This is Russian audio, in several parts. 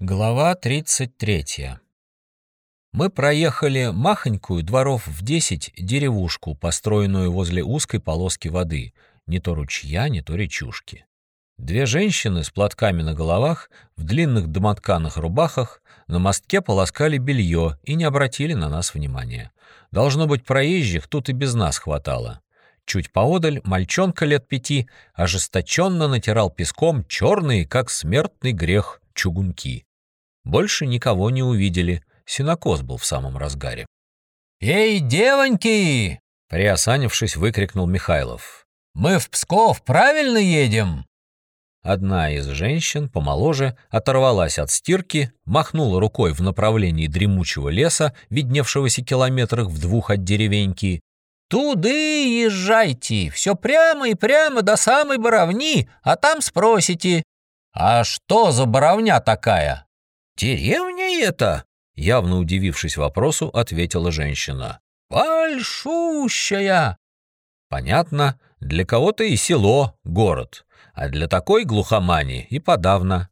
Глава 33. Мы проехали махонькую дворов в 10 деревушку, построенную возле узкой полоски воды, не то ручья, не то речушки. Две женщины с платками на головах, в длинных домотканых рубахах, на мостке полоскали белье и не обратили на нас внимания. Должно быть, проезжих тут и без нас хватало. Чуть поодаль мальчонка лет пяти ожесточенно натирал песком черные, как смертный грех, чугунки. Больше никого не увидели. Синокос был в самом разгаре. «Эй, девоньки!» — приосанившись, выкрикнул Михайлов. «Мы в Псков правильно едем?» Одна из женщин, помоложе, оторвалась от стирки, махнула рукой в направлении дремучего леса, видневшегося километрах в двух от деревеньки. «Туды езжайте, все прямо и прямо до самой Боровни, а там спросите». «А что за Боровня такая?» «Деревня это?» — явно удивившись вопросу, ответила женщина. «Большущая!» Понятно, для кого-то и село, город, а для такой глухомани и подавно.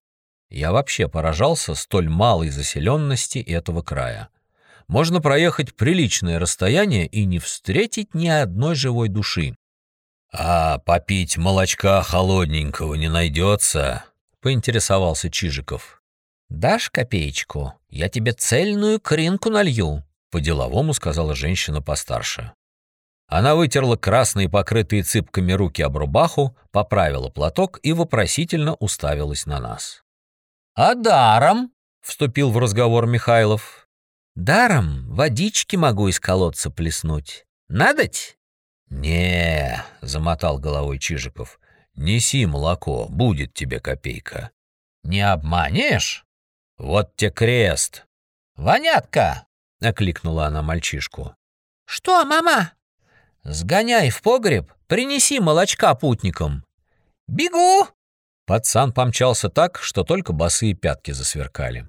Я вообще поражался столь малой заселенности этого края. Можно проехать приличное расстояние и не встретить ни одной живой души. «А попить молочка холодненького не найдется?» — поинтересовался Чижиков. «Дашь копеечку? Я тебе цельную кринку налью», — по-деловому сказала женщина постарше. Она вытерла красные, покрытые цыпками руки об рубаху, поправила платок и вопросительно уставилась на нас. «А даром?» — вступил в разговор Михайлов. «Даром водички могу из колодца плеснуть. Надоть?» «Не», — замотал головой Чижиков, — «неси молоко, будет тебе копейка». «Не обманешь?» «Вот те крест!» «Вонятка!» — окликнула она мальчишку. «Что, мама?» «Сгоняй в погреб, принеси молочка путникам». «Бегу!» Пацан помчался так, что только босые пятки засверкали.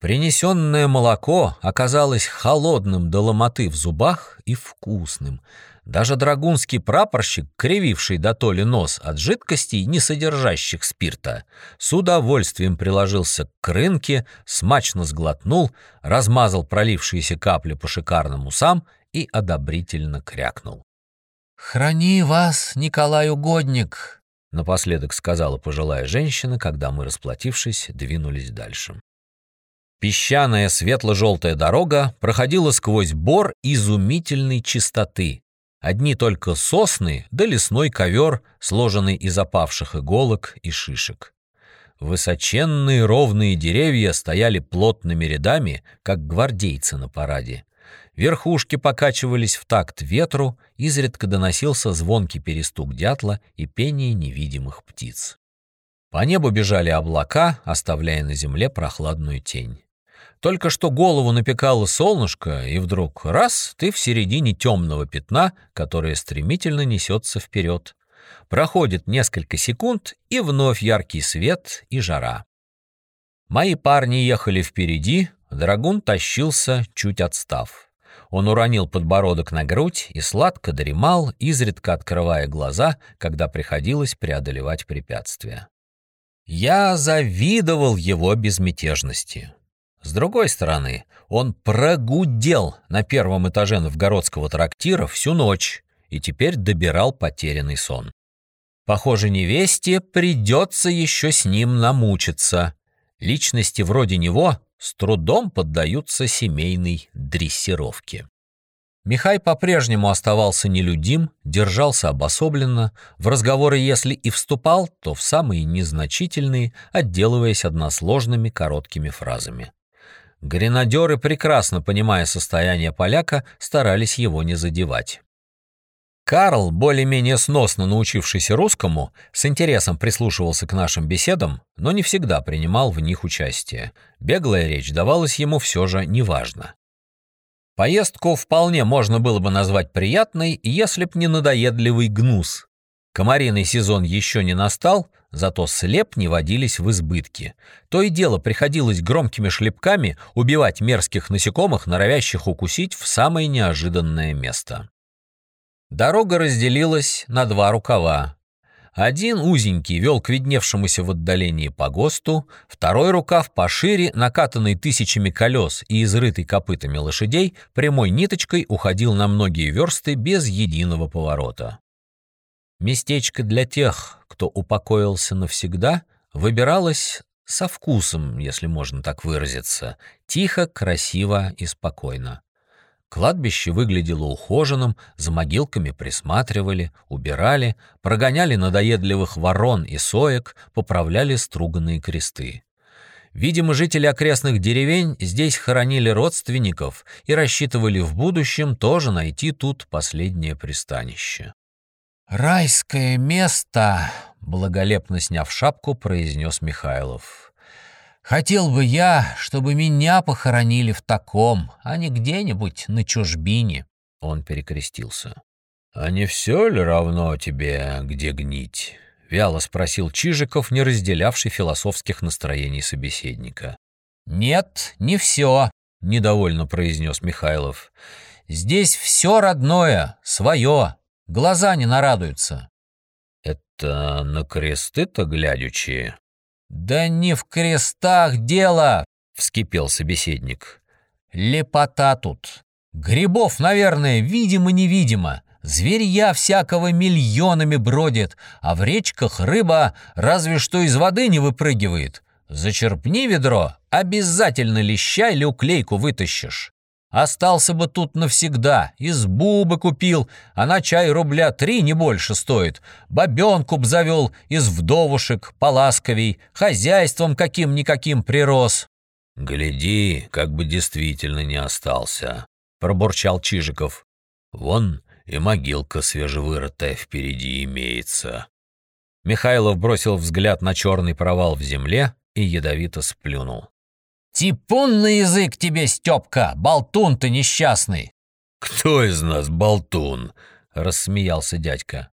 Принесенное молоко оказалось холодным до ломоты в зубах и вкусным, даже драгунский прапорщик, крививший до толи нос от жидкостей, не содержащих спирта, с удовольствием приложился к рынке, смачно сглотнул, размазал пролившиеся капли по шикарным усам и одобрительно крякнул. «Храни вас, Николай Угодник!» — напоследок сказала пожилая женщина, когда мы, расплатившись, двинулись дальше. Песчаная светло-желтая дорога проходила сквозь бор изумительной чистоты, Одни только сосны да лесной ковер, сложенный из опавших иголок и шишек. Высоченные ровные деревья стояли плотными рядами, как гвардейцы на параде. Верхушки покачивались в такт ветру, изредка доносился звонкий перестук дятла и пение невидимых птиц. По небу бежали облака, оставляя на земле прохладную тень. Только что голову напекало солнышко, и вдруг раз — ты в середине темного пятна, которое стремительно несется вперед. Проходит несколько секунд, и вновь яркий свет и жара. Мои парни ехали впереди, драгун тащился, чуть отстав. Он уронил подбородок на грудь и сладко дремал, изредка открывая глаза, когда приходилось преодолевать препятствия. Я завидовал его безмятежности. С другой стороны, он прогудел на первом этаже новгородского трактира всю ночь и теперь добирал потерянный сон. Похоже, невесте придется еще с ним намучиться. Личности вроде него с трудом поддаются семейной дрессировке. Михай по-прежнему оставался нелюдим, держался обособленно, в разговоры если и вступал, то в самые незначительные, отделываясь односложными короткими фразами. Гренадеры, прекрасно понимая состояние поляка, старались его не задевать. Карл, более-менее сносно научившийся русскому, с интересом прислушивался к нашим беседам, но не всегда принимал в них участие. Беглая речь давалась ему все же неважно. Поездку вполне можно было бы назвать приятной, если б не надоедливый гнус. Комариный сезон еще не настал, зато слеп не водились в избытке. То и дело приходилось громкими шлепками убивать мерзких насекомых, норовящих укусить в самое неожиданное место. Дорога разделилась на два рукава. Один узенький вел к видневшемуся в отдалении погосту, второй рукав пошире, накатанный тысячами колес и изрытый копытами лошадей, прямой ниточкой уходил на многие версты без единого поворота. Местечко для тех, кто упокоился навсегда, выбиралось со вкусом, если можно так выразиться, тихо, красиво и спокойно. Кладбище выглядело ухоженным, за могилками присматривали, убирали, прогоняли надоедливых ворон и соек, поправляли струганные кресты. Видимо, жители окрестных деревень здесь хоронили родственников и рассчитывали в будущем тоже найти тут последнее пристанище. «Райское место!» — благолепно сняв шапку, произнес Михайлов. Хотел бы я, чтобы меня похоронили в таком, а не где-нибудь на чужбине. Он перекрестился. «А не все ли равно тебе, где гнить?» — вяло спросил Чижиков, не разделявший философских настроений собеседника. «Нет, не все», — недовольно произнес Михайлов. «Здесь все родное, свое, глаза не нарадуются». «Это на кресты-то глядячи?» «Да не в крестах дело!» — вскипел собеседник. «Лепота тут. Грибов, наверное, видимо-невидимо. Зверья всякого миллионами бродит, а в речках рыба разве что из воды не выпрыгивает. Зачерпни ведро, обязательно леща или уклейку вытащишь. Остался бы тут навсегда, избу бы купил, она чай рубля три не больше стоит. Бабенку б завел из вдовушек, поласковей, хозяйством каким-никаким прирос. «Гляди, как бы действительно не остался», — пробурчал Чижиков. «Вон и могилка свежевырытая впереди имеется». Михайлов бросил взгляд на черный провал в земле и ядовито сплюнул. «Типун на язык тебе, Степка, болтун ты несчастный!» «Кто из нас болтун?» — рассмеялся дядька.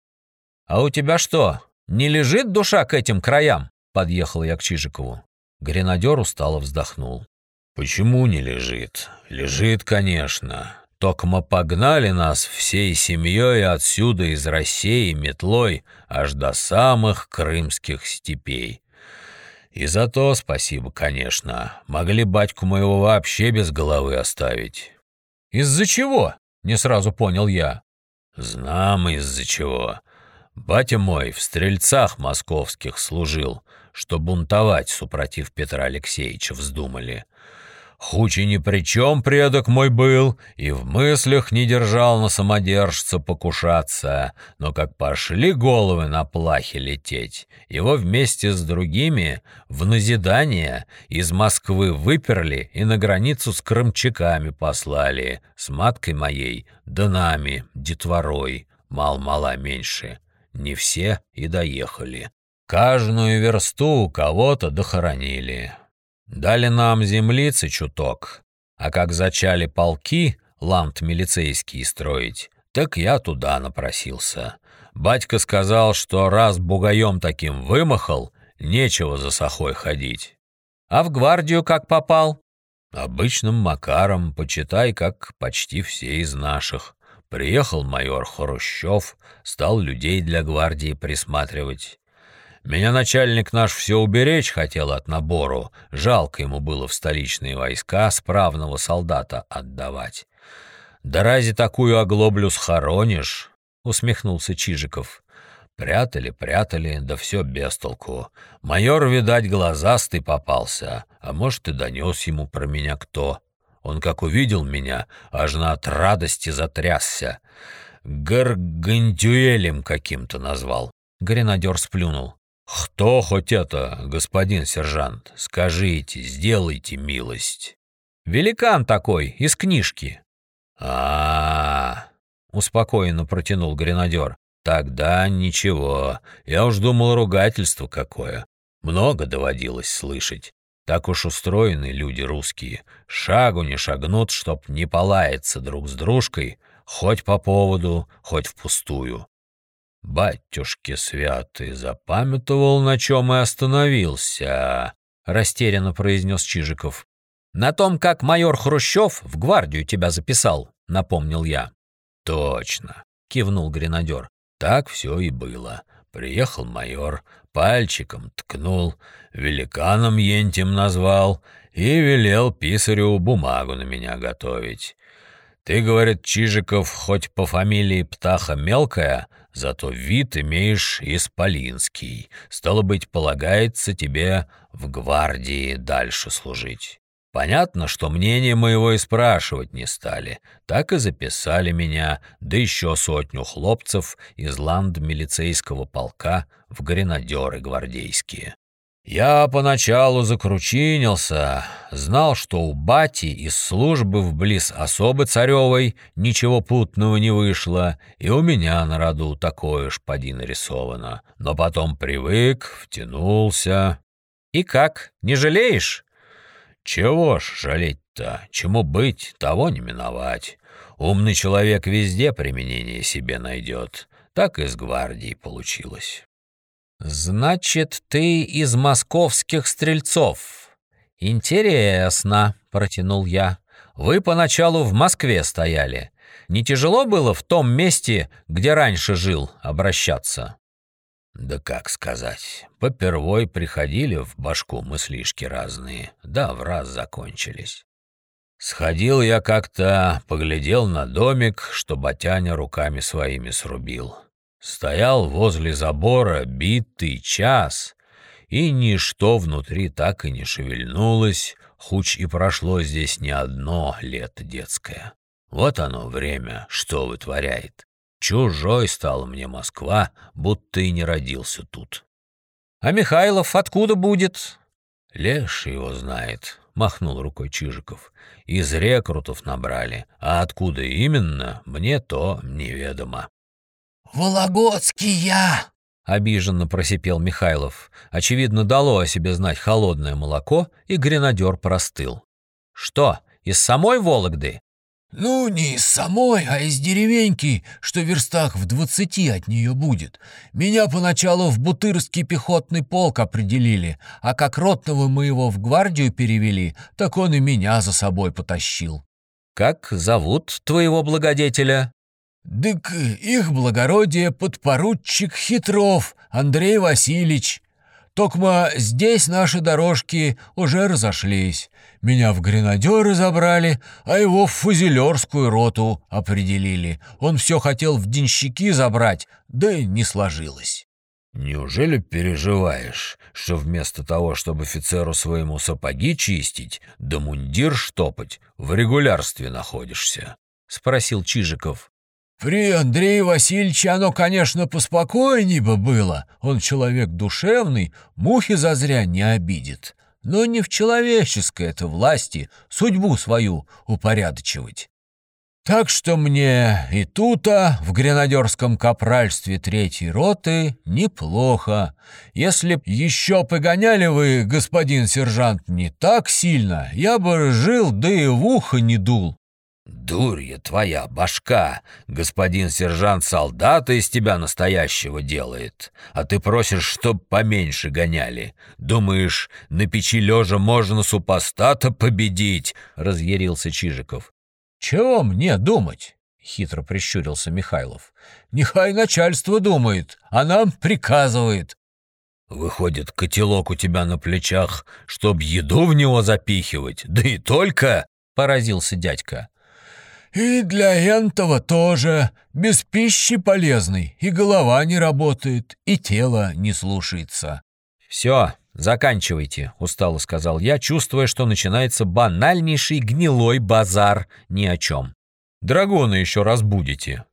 «А у тебя что, не лежит душа к этим краям?» — подъехал я к Чижикову. Гренадер устало вздохнул. «Почему не лежит? Лежит, конечно. Токмо погнали нас всей семьей отсюда из России метлой аж до самых крымских степей. И за то спасибо, конечно. Могли батьку моего вообще без головы оставить. Из-за чего? Не сразу понял я. Знам из-за чего. Батя мой в стрельцах московских служил, что бунтовать супротив Петра Алексеевича вздумали. Хучи ни при чем предок мой был, и в мыслях не держал на самодержца покушаться, но как пошли головы на плахе лететь, его вместе с другими в назидание из Москвы выперли и на границу с крымчаками послали, с маткой моей, да нами, детворой, мал-мала меньше. Не все и доехали. Каждую версту кого-то дохоронили. Дали нам землицы чуток, а как зачали полки, ламт милицейские строить, так я туда напросился. Батька сказал, что раз бугаем таким вымахал, нечего за сахой ходить. А в гвардию как попал? Обычным макаром, почитай, как почти все из наших. Приехал майор Хрущев, стал людей для гвардии присматривать. Меня начальник наш все уберечь хотел от набору. Жалко ему было в столичные войска справного солдата отдавать. «Да разве такую оглоблю схоронишь?» — усмехнулся Чижиков. Прятали, прятали, да все без толку. Майор, видать, глазастый попался, а может, и донес ему про меня кто. Он как увидел меня, аж на от радости затрясся. Гаргантюэлем каким-то назвал. Гренадер сплюнул. «Кто хоть это, господин сержант? Скажите, сделайте милость». «Великан такой, из книжки». А, -а, -а успокоенно протянул гренадер. «Тогда ничего. Я уж думал, ругательство какое. Много доводилось слышать. Так уж устроены люди русские. Шагу не шагнут, чтоб не полаяться друг с дружкой, хоть по поводу, хоть впустую. «Батюшки святый, запамятовал, на чем и остановился», — растерянно произнес Чижиков. «На том, как майор Хрущев в гвардию тебя записал», — напомнил я. «Точно», — кивнул гренадер. «Так все и было. Приехал майор, пальчиком ткнул, великаном ентем назвал и велел писарю бумагу на меня готовить. Ты, говорит, Чижиков, хоть по фамилии Птаха мелкая, зато вид имеешь исполинский. Стало быть, полагается тебе в гвардии дальше служить. Понятно, что мнение моего и спрашивать не стали. Так и записали меня, да еще сотню хлопцев из ланд-милицейского полка в гренадеры гвардейские. Я поначалу закручинился, знал, что у бати из службы вблиз особы царевой ничего путного не вышло, и у меня на роду такое ж поди нарисовано. Но потом привык, втянулся. И как, не жалеешь? Чего ж жалеть-то? Чему быть, того не миновать. Умный человек везде применение себе найдет. Так и с гвардией получилось. «Значит, ты из московских стрельцов?» «Интересно», — протянул я. «Вы поначалу в Москве стояли. Не тяжело было в том месте, где раньше жил, обращаться?» «Да как сказать. Попервой приходили в башку мыслишки разные, да в раз закончились. Сходил я как-то, поглядел на домик, что Батяня руками своими срубил. Стоял возле забора битый час, и ничто внутри так и не шевельнулось, хуч и прошло здесь не одно лето детское. Вот оно время, что вытворяет. Чужой стала мне Москва, будто и не родился тут. А Михайлов откуда будет? Леш его знает, махнул рукой Чижиков. Из рекрутов набрали, а откуда именно, мне то неведомо. «Вологодский я!» — обиженно просипел Михайлов. Очевидно, дало о себе знать холодное молоко, и гренадер простыл. «Что, из самой Вологды?» «Ну, не из самой, а из деревеньки, что в верстах в двадцати от нее будет. Меня поначалу в Бутырский пехотный полк определили, а как ротного мы его в гвардию перевели, так он и меня за собой потащил». «Как зовут твоего благодетеля?» «Дык их благородие подпоручик Хитров Андрей Васильевич. Токма здесь наши дорожки уже разошлись. Меня в гренадеры забрали, а его в фузелерскую роту определили. Он все хотел в денщики забрать, да и не сложилось». «Неужели переживаешь, что вместо того, чтобы офицеру своему сапоги чистить, да мундир штопать, в регулярстве находишься?» — спросил Чижиков. При Андрее Васильевиче оно, конечно, поспокойней бы было. Он человек душевный, мухи зазря не обидит. Но не в человеческой это власти судьбу свою упорядочивать. Так что мне и тута в гренадерском капральстве третьей роты неплохо. Если б еще погоняли вы, господин сержант, не так сильно, я бы жил, да и в ухо не дул. «Дурья твоя башка! Господин сержант солдата из тебя настоящего делает, а ты просишь, чтоб поменьше гоняли. Думаешь, на печи лежа можно супостата победить?» — разъярился Чижиков. «Чего мне думать?» — хитро прищурился Михайлов. «Нехай начальство думает, а нам приказывает». «Выходит, котелок у тебя на плечах, чтоб еду в него запихивать, да и только...» — поразился дядька. «И для этого тоже. Без пищи полезный, и голова не работает, и тело не слушается». «Все, заканчивайте», — устало сказал я, чувствуя, что начинается банальнейший гнилой базар ни о чем. «Драгона еще разбудите».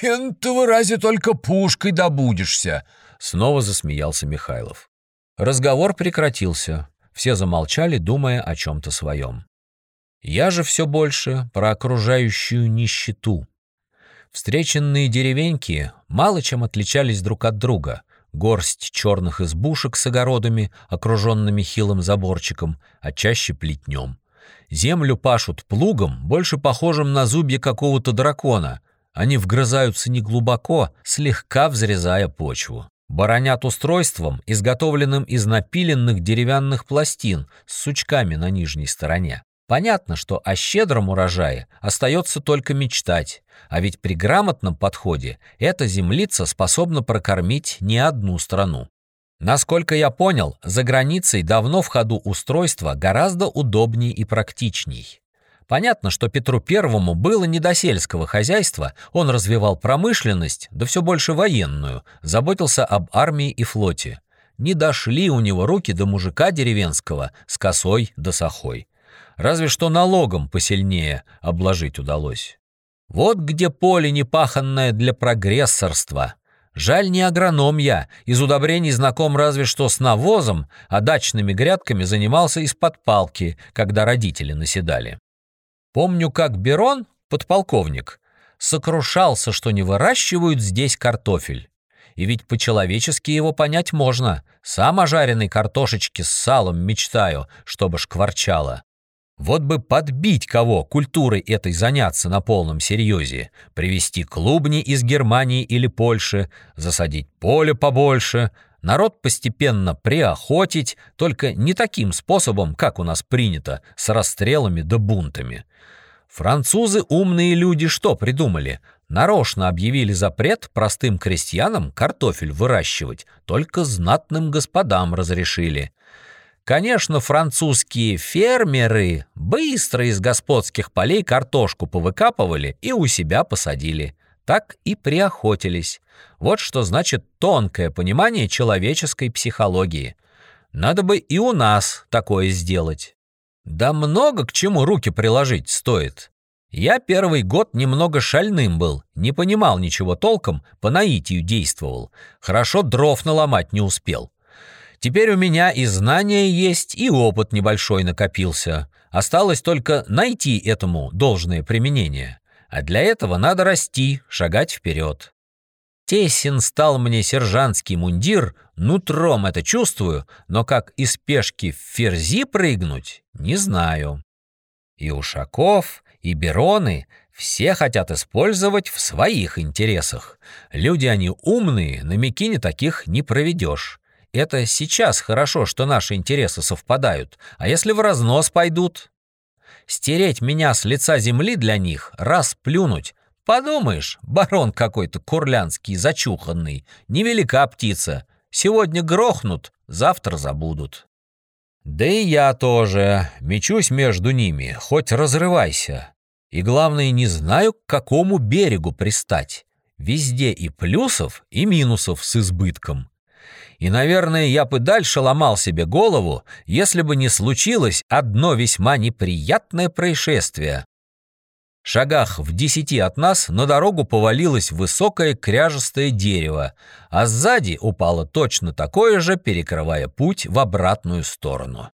«Энто разве только пушкой добудешься», — снова засмеялся Михайлов. Разговор прекратился. Все замолчали, думая о чем-то своем. Я же все больше про окружающую нищету. Встреченные деревеньки мало чем отличались друг от друга. Горсть черных избушек с огородами, окруженными хилым заборчиком, а чаще плетнем. Землю пашут плугом, больше похожим на зубья какого-то дракона. Они вгрызаются неглубоко, слегка взрезая почву. Баронят устройством, изготовленным из напиленных деревянных пластин с сучками на нижней стороне. Понятно, что о щедром урожае остается только мечтать, а ведь при грамотном подходе эта землица способна прокормить не одну страну. Насколько я понял, за границей давно в ходу устройство гораздо удобнее и практичней. Понятно, что Петру Первому было не до сельского хозяйства, он развивал промышленность, да все больше военную, заботился об армии и флоте. Не дошли у него руки до мужика деревенского с косой да сахой. Разве что налогом посильнее обложить удалось. Вот где поле непаханное для прогрессорства. Жаль, не агроном я, из удобрений знаком разве что с навозом, а дачными грядками занимался из-под палки, когда родители наседали. Помню, как Берон, подполковник, сокрушался, что не выращивают здесь картофель. И ведь по-человечески его понять можно. Сам о жареной картошечке с салом мечтаю, чтобы шкварчало. Вот бы подбить кого культурой этой заняться на полном серьезе, привезти клубни из Германии или Польши, засадить поле побольше, народ постепенно приохотить, только не таким способом, как у нас принято, с расстрелами да бунтами. Французы умные люди что придумали? Нарочно объявили запрет простым крестьянам картофель выращивать, только знатным господам разрешили. Конечно, французские фермеры быстро из господских полей картошку повыкапывали и у себя посадили. Так и приохотились. Вот что значит тонкое понимание человеческой психологии. Надо бы и у нас такое сделать. Да много к чему руки приложить стоит. Я первый год немного шальным был, не понимал ничего толком, по наитию действовал. Хорошо дров наломать не успел. Теперь у меня и знания есть, и опыт небольшой накопился. Осталось только найти этому должное применение. А для этого надо расти, шагать вперед. Тесен стал мне сержантский мундир, нутром это чувствую, но как из пешки в ферзи прыгнуть, не знаю. И Ушаков, и Бероны все хотят использовать в своих интересах. Люди они умные, на Микине таких не проведешь. Это сейчас хорошо, что наши интересы совпадают, а если в разнос пойдут? Стереть меня с лица земли для них, раз плюнуть, Подумаешь, барон какой-то курлянский, зачуханный, невелика птица. Сегодня грохнут, завтра забудут. Да и я тоже мечусь между ними, хоть разрывайся. И главное, не знаю, к какому берегу пристать. Везде и плюсов, и минусов с избытком. И, наверное, я бы дальше ломал себе голову, если бы не случилось одно весьма неприятное происшествие, Шагах в десяти от нас на дорогу повалилось высокое кряжестое дерево, а сзади упало точно такое же, перекрывая путь в обратную сторону.